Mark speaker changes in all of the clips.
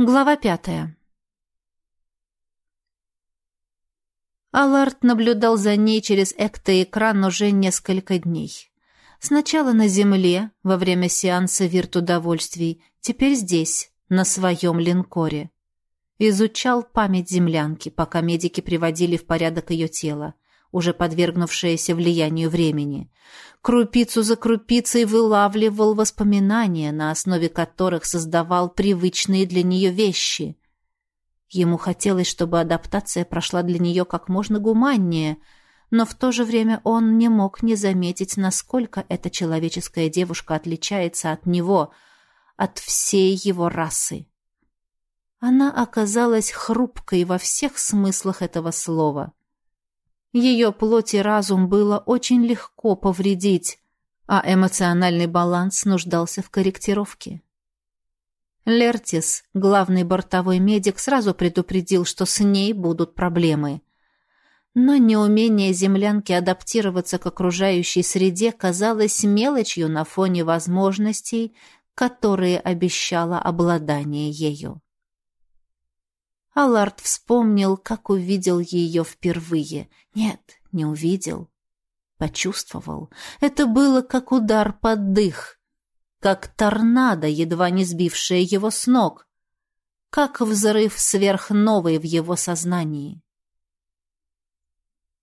Speaker 1: Глава пятая. Аларт наблюдал за ней через эктоэкран уже несколько дней. Сначала на Земле, во время сеанса виртудовольствий, теперь здесь, на своем линкоре. Изучал память землянки, пока медики приводили в порядок ее тело уже подвергнувшееся влиянию времени. Крупицу за крупицей вылавливал воспоминания, на основе которых создавал привычные для нее вещи. Ему хотелось, чтобы адаптация прошла для нее как можно гуманнее, но в то же время он не мог не заметить, насколько эта человеческая девушка отличается от него, от всей его расы. Она оказалась хрупкой во всех смыслах этого слова — ее плоть и разум было очень легко повредить, а эмоциональный баланс нуждался в корректировке. Лертис, главный бортовой медик, сразу предупредил, что с ней будут проблемы. Но неумение землянки адаптироваться к окружающей среде казалось мелочью на фоне возможностей, которые обещало обладание ею. Аллард вспомнил, как увидел ее впервые. Нет, не увидел. Почувствовал. Это было как удар под дых. Как торнадо, едва не сбившее его с ног. Как взрыв сверхновой в его сознании.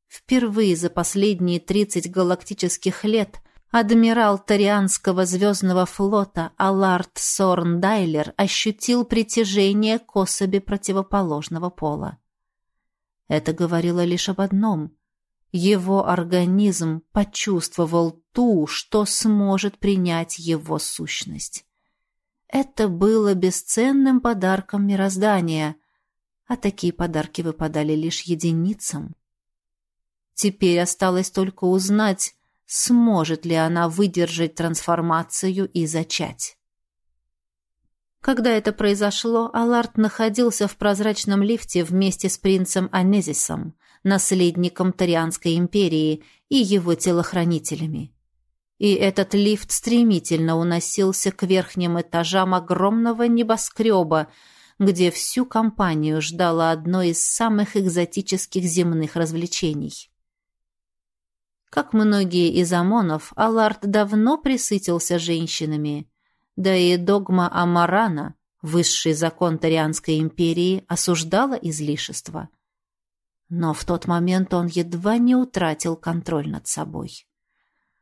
Speaker 1: Впервые за последние тридцать галактических лет Адмирал Тарианского звездного флота Аларт Сорндайлер ощутил притяжение к особи противоположного пола. Это говорило лишь об одном. Его организм почувствовал ту, что сможет принять его сущность. Это было бесценным подарком мироздания, а такие подарки выпадали лишь единицам. Теперь осталось только узнать, сможет ли она выдержать трансформацию и зачать. Когда это произошло, Аларт находился в прозрачном лифте вместе с принцем Анезисом, наследником Тарианской империи и его телохранителями. И этот лифт стремительно уносился к верхним этажам огромного небоскреба, где всю компанию ждало одно из самых экзотических земных развлечений. Как многие из ОМОНов, Аларт давно присытился женщинами. Да и догма Амарана, высший закон Тарианской империи, осуждала излишество. Но в тот момент он едва не утратил контроль над собой.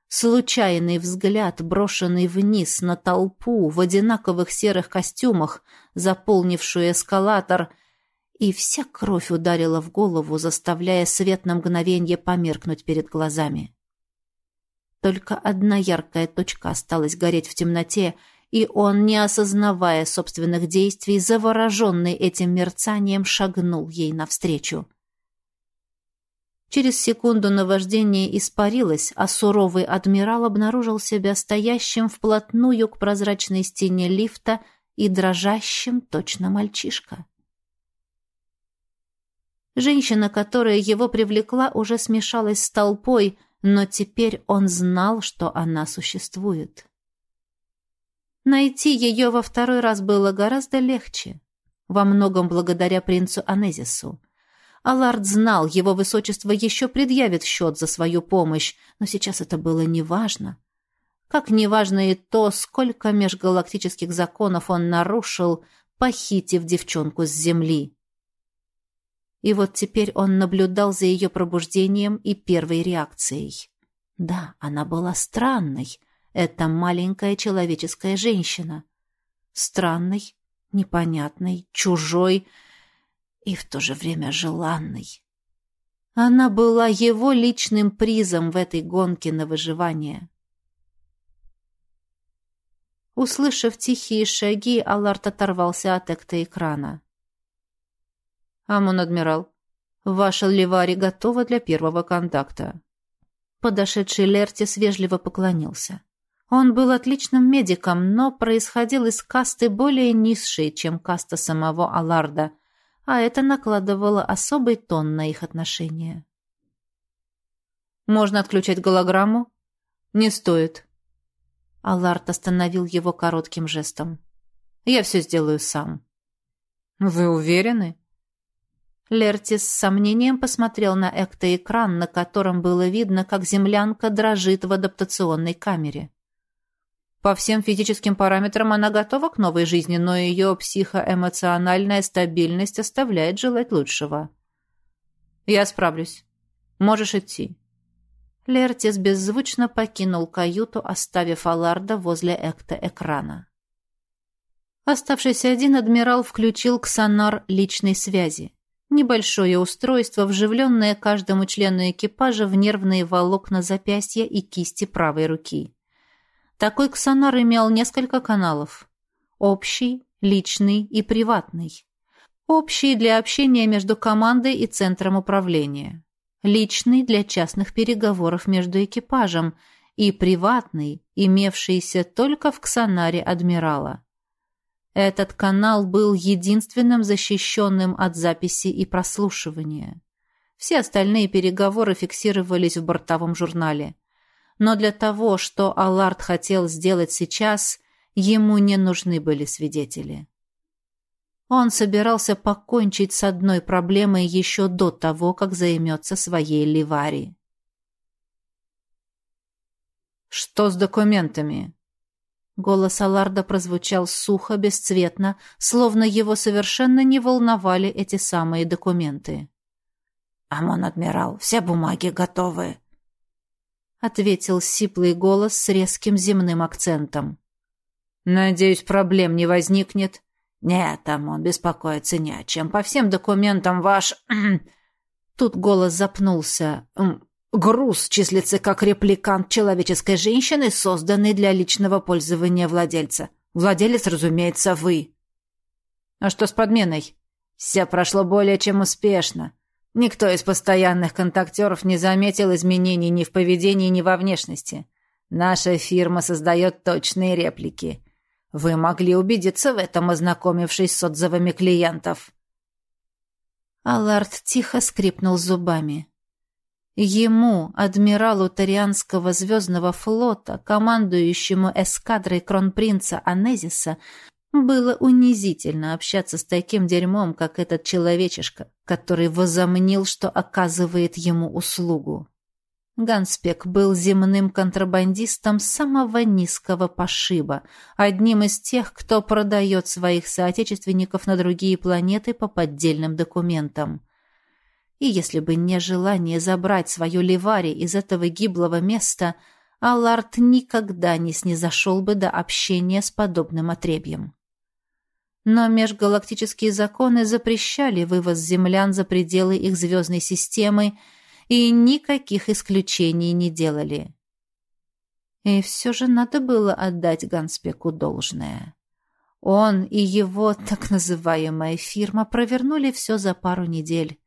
Speaker 1: Случайный взгляд, брошенный вниз на толпу в одинаковых серых костюмах, заполнившую эскалатор — и вся кровь ударила в голову, заставляя свет на мгновение померкнуть перед глазами. Только одна яркая точка осталась гореть в темноте, и он, не осознавая собственных действий, завороженный этим мерцанием, шагнул ей навстречу. Через секунду наваждение испарилось, а суровый адмирал обнаружил себя стоящим вплотную к прозрачной стене лифта и дрожащим точно мальчишка. Женщина, которая его привлекла, уже смешалась с толпой, но теперь он знал, что она существует. Найти ее во второй раз было гораздо легче, во многом благодаря принцу Анезису. Алард знал, его высочество еще предъявит счет за свою помощь, но сейчас это было неважно. Как неважно и то, сколько межгалактических законов он нарушил, похитив девчонку с земли. И вот теперь он наблюдал за ее пробуждением и первой реакцией. Да, она была странной. Это маленькая человеческая женщина. Странной, непонятной, чужой и в то же время желанной. Она была его личным призом в этой гонке на выживание. Услышав тихие шаги, Аларт оторвался от экрана. «Амон-адмирал, ваша Ливари готова для первого контакта». Подошедший Лертис вежливо поклонился. Он был отличным медиком, но происходил из касты более низшей, чем каста самого Аларда, а это накладывало особый тон на их отношения. «Можно отключать голограмму?» «Не стоит». Алард остановил его коротким жестом. «Я все сделаю сам».
Speaker 2: «Вы уверены?»
Speaker 1: Лертис с сомнением посмотрел на эктоэкран, на котором было видно, как землянка дрожит в адаптационной камере. По всем физическим параметрам она готова к новой жизни, но ее психоэмоциональная стабильность оставляет желать лучшего. «Я справлюсь. Можешь идти». Лертис беззвучно покинул каюту, оставив Аларда возле экта-экрана. Оставшийся один адмирал включил ксонар личной связи. Небольшое устройство, вживленное каждому члену экипажа в нервные волокна запястья и кисти правой руки. Такой ксонар имел несколько каналов. Общий, личный и приватный. Общий для общения между командой и центром управления личный для частных переговоров между экипажем и приватный, имевшийся только в ксонаре адмирала. Этот канал был единственным защищенным от записи и прослушивания. Все остальные переговоры фиксировались в бортовом журнале. Но для того, что Аллард хотел сделать сейчас, ему не нужны были свидетели. Он собирался покончить с одной проблемой еще до того, как займется своей ливари.
Speaker 2: «Что с документами?»
Speaker 1: Голос Аларда прозвучал сухо, бесцветно, словно его совершенно не волновали эти самые документы.
Speaker 3: «Амон-адмирал, все бумаги готовы», —
Speaker 1: ответил сиплый голос с резким земным акцентом.
Speaker 2: «Надеюсь, проблем не возникнет?»
Speaker 3: «Нет, там он беспокоится не о чем. По всем документам ваш...»
Speaker 1: Тут голос запнулся.
Speaker 3: «Груз числится как репликант человеческой женщины, созданный для личного пользования владельца. Владелец, разумеется, вы».
Speaker 2: «А что с подменой?»
Speaker 3: «Все прошло более чем успешно. Никто из постоянных контактеров не заметил изменений ни в поведении, ни во внешности. Наша фирма создает точные реплики». Вы могли убедиться в этом, ознакомившись с отзывами клиентов.
Speaker 1: Аллард тихо скрипнул зубами. Ему, адмиралу Тарианского звездного флота, командующему эскадрой кронпринца Анезиса, было унизительно общаться с таким дерьмом, как этот человечишка, который возомнил, что оказывает ему услугу. Ганспек был земным контрабандистом самого низкого пошиба, одним из тех, кто продает своих соотечественников на другие планеты по поддельным документам. И если бы не желание забрать свою Ливари из этого гиблого места, Аллард никогда не снизошел бы до общения с подобным отребьем. Но межгалактические законы запрещали вывоз землян за пределы их звездной системы, и никаких исключений не делали. И все же надо было отдать Ганспеку должное. Он и его так называемая фирма провернули все за пару недель.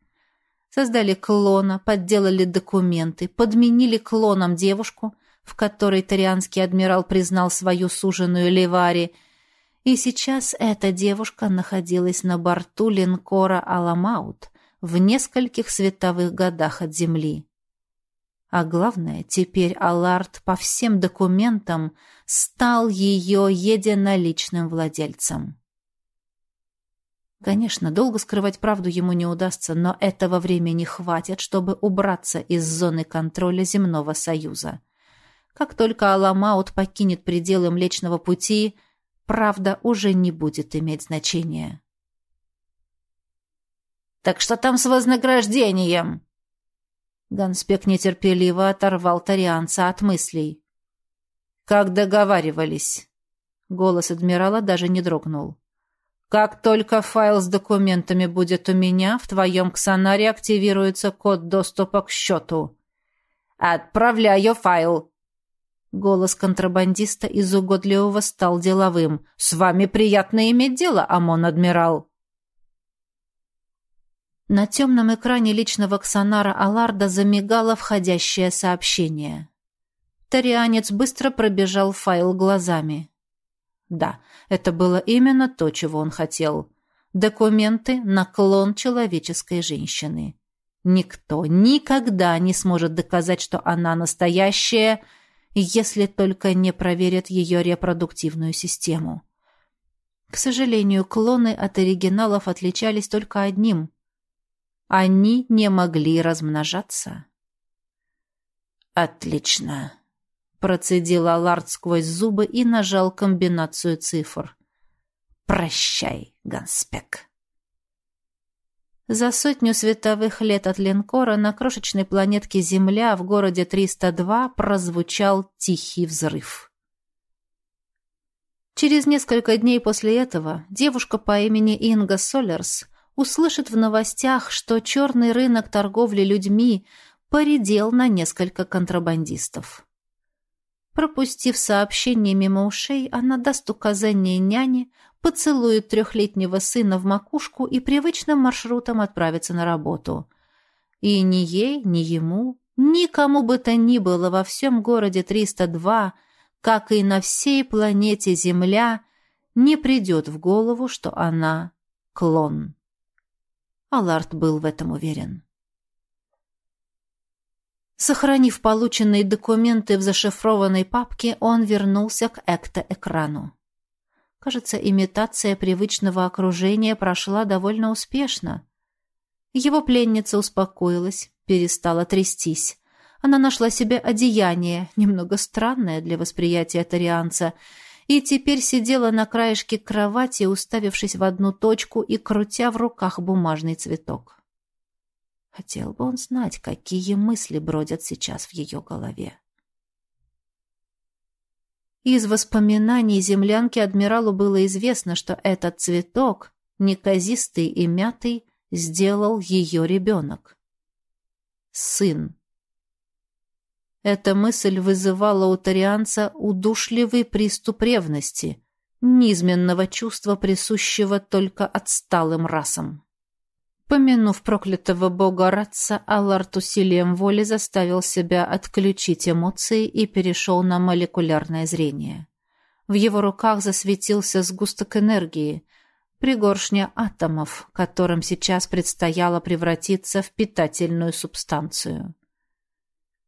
Speaker 1: Создали клона, подделали документы, подменили клоном девушку, в которой тарианский адмирал признал свою суженую Левари, и сейчас эта девушка находилась на борту линкора «Аламаут», в нескольких световых годах от Земли. А главное, теперь Аларт по всем документам стал ее единоличным владельцем. Конечно, долго скрывать правду ему не удастся, но этого времени хватит, чтобы убраться из зоны контроля Земного Союза. Как только Аламаут покинет пределы Млечного Пути, правда уже не будет иметь значения.
Speaker 3: Так что там с вознаграждением?»
Speaker 1: Ганспек нетерпеливо оторвал тарианца от мыслей.
Speaker 2: «Как договаривались?» Голос адмирала даже не дрогнул. «Как только файл с документами будет у меня, в твоем ксонаре активируется код доступа к счету».
Speaker 3: «Отправляю файл»,
Speaker 1: Голос контрабандиста из угодливого стал деловым.
Speaker 3: «С вами приятно иметь дело, Амон-адмирал!»
Speaker 1: На темном экране личного ксонара Аларда замигало входящее сообщение. Тарианец быстро пробежал файл глазами. Да, это было именно то, чего он хотел. Документы на клон человеческой женщины. Никто никогда не сможет доказать, что она настоящая, если только не проверят ее репродуктивную систему. К сожалению, клоны от оригиналов отличались только одним. Они не могли размножаться.
Speaker 2: «Отлично», — процедил Аларт сквозь зубы и нажал комбинацию цифр. «Прощай, Ганспек».
Speaker 1: За сотню световых лет от линкора на крошечной планетке Земля в городе 302 прозвучал тихий взрыв. Через несколько дней после этого девушка по имени Инга Солерс услышит в новостях, что черный рынок торговли людьми поредел на несколько контрабандистов. Пропустив сообщение мимо ушей, она даст указание няне, поцелует трехлетнего сына в макушку и привычным маршрутом отправится на работу. И ни ей, ни ему, никому бы то ни было во всем городе 302, как и на всей планете Земля, не придет в голову, что она клон. Аларт был в этом уверен. Сохранив полученные документы в зашифрованной папке, он вернулся к экто-экрану. Кажется, имитация привычного окружения прошла довольно успешно. Его пленница успокоилась, перестала трястись. Она нашла себе одеяние, немного странное для восприятия тарианца, и теперь сидела на краешке кровати, уставившись в одну точку и крутя в руках бумажный цветок. Хотел бы он знать, какие мысли бродят сейчас в ее голове. Из воспоминаний землянки адмиралу было известно, что этот цветок, неказистый и мятый, сделал ее ребенок. Сын. Эта мысль вызывала у тарианца удушливый приступ ревности, низменного чувства, присущего только отсталым расам. Помянув проклятого бога Ратса, Аллард усилием воли заставил себя отключить эмоции и перешел на молекулярное зрение. В его руках засветился сгусток энергии, пригоршня атомов, которым сейчас предстояло превратиться в питательную субстанцию.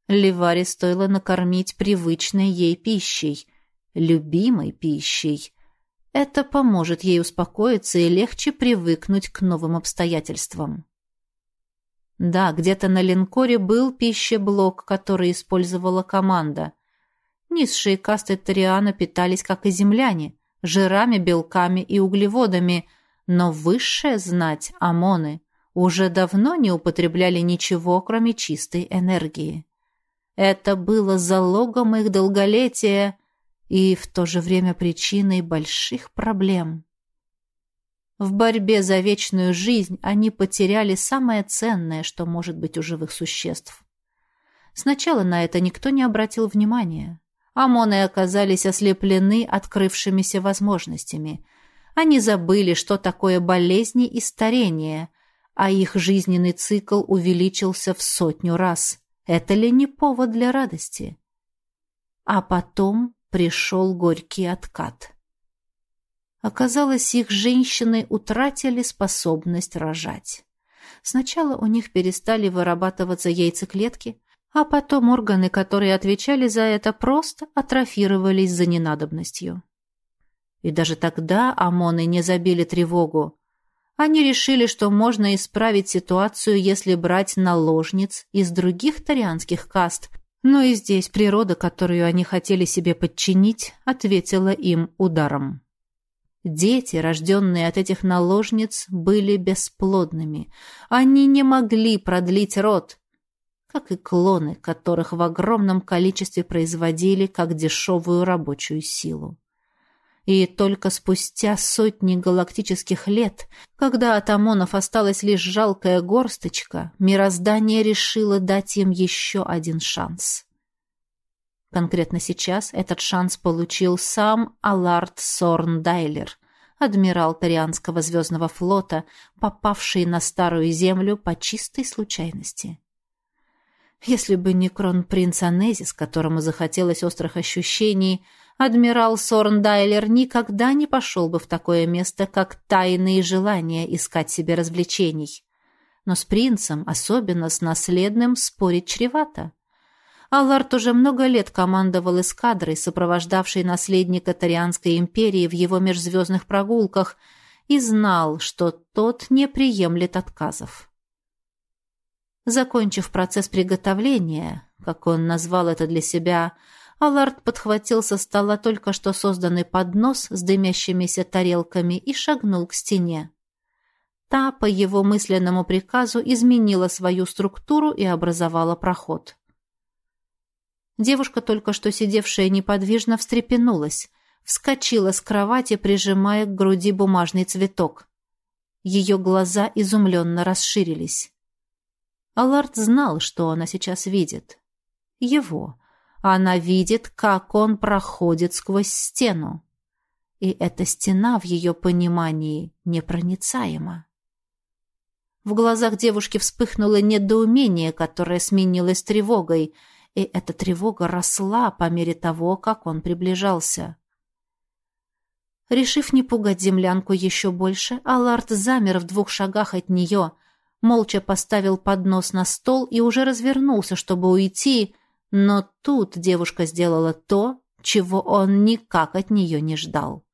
Speaker 1: Ливари стоило накормить привычной ей пищей, любимой пищей, это поможет ей успокоиться и легче привыкнуть к новым обстоятельствам. Да, где-то на линкоре был пищеблок, который использовала команда. Низшие касты Ториана питались, как и земляне, жирами, белками и углеводами, но высшая знать, ОМОНы, уже давно не употребляли ничего, кроме чистой энергии. Это было залогом их долголетия и в то же время причиной больших проблем. В борьбе за вечную жизнь они потеряли самое ценное, что может быть у живых существ. Сначала на это никто не обратил внимания. ОМОНы оказались ослеплены открывшимися возможностями. Они забыли, что такое болезни и старение, а их жизненный цикл увеличился в сотню раз. Это ли не повод для радости? А потом пришел горький откат. Оказалось, их женщины утратили способность рожать. Сначала у них перестали вырабатываться яйцеклетки, а потом органы, которые отвечали за это, просто атрофировались за ненадобностью. И даже тогда ОМОНы не забили тревогу. Они решили, что можно исправить ситуацию, если брать наложниц из других тарианских каст, но и здесь природа, которую они хотели себе подчинить, ответила им ударом. Дети, рожденные от этих наложниц, были бесплодными. Они не могли продлить род, как и клоны, которых в огромном количестве производили как дешевую рабочую силу. И только спустя сотни галактических лет, когда от ОМОНов осталась лишь жалкая горсточка, мироздание решило дать им еще один шанс. Конкретно сейчас этот шанс получил сам Аларт Сорндайлер, адмирал Тарианского звездного флота, попавший на Старую Землю по чистой случайности. Если бы не кронпринц Анезис, которому захотелось острых ощущений, адмирал Сорндайлер никогда не пошел бы в такое место, как тайные желания искать себе развлечений. Но с принцем, особенно с наследным, спорить чревато. Аллард уже много лет командовал эскадрой, сопровождавшей наследника Тарианской империи в его межзвездных прогулках, и знал, что тот не приемлет отказов. Закончив процесс приготовления, как он назвал это для себя, Аллард подхватил со стола только что созданный поднос с дымящимися тарелками и шагнул к стене. Та, по его мысленному приказу, изменила свою структуру и образовала проход. Девушка, только что сидевшая неподвижно, встрепенулась, вскочила с кровати, прижимая к груди бумажный цветок. Ее глаза изумленно расширились. Аллард знал, что она сейчас видит. Его. Она видит, как он проходит сквозь стену. И эта стена в ее понимании непроницаема. В глазах девушки вспыхнуло недоумение, которое сменилось тревогой, и эта тревога росла по мере того, как он приближался. Решив не пугать землянку еще больше, Аллард замер в двух шагах от нее, молча поставил поднос на стол и уже развернулся, чтобы уйти, но тут девушка сделала то, чего он никак от нее не ждал.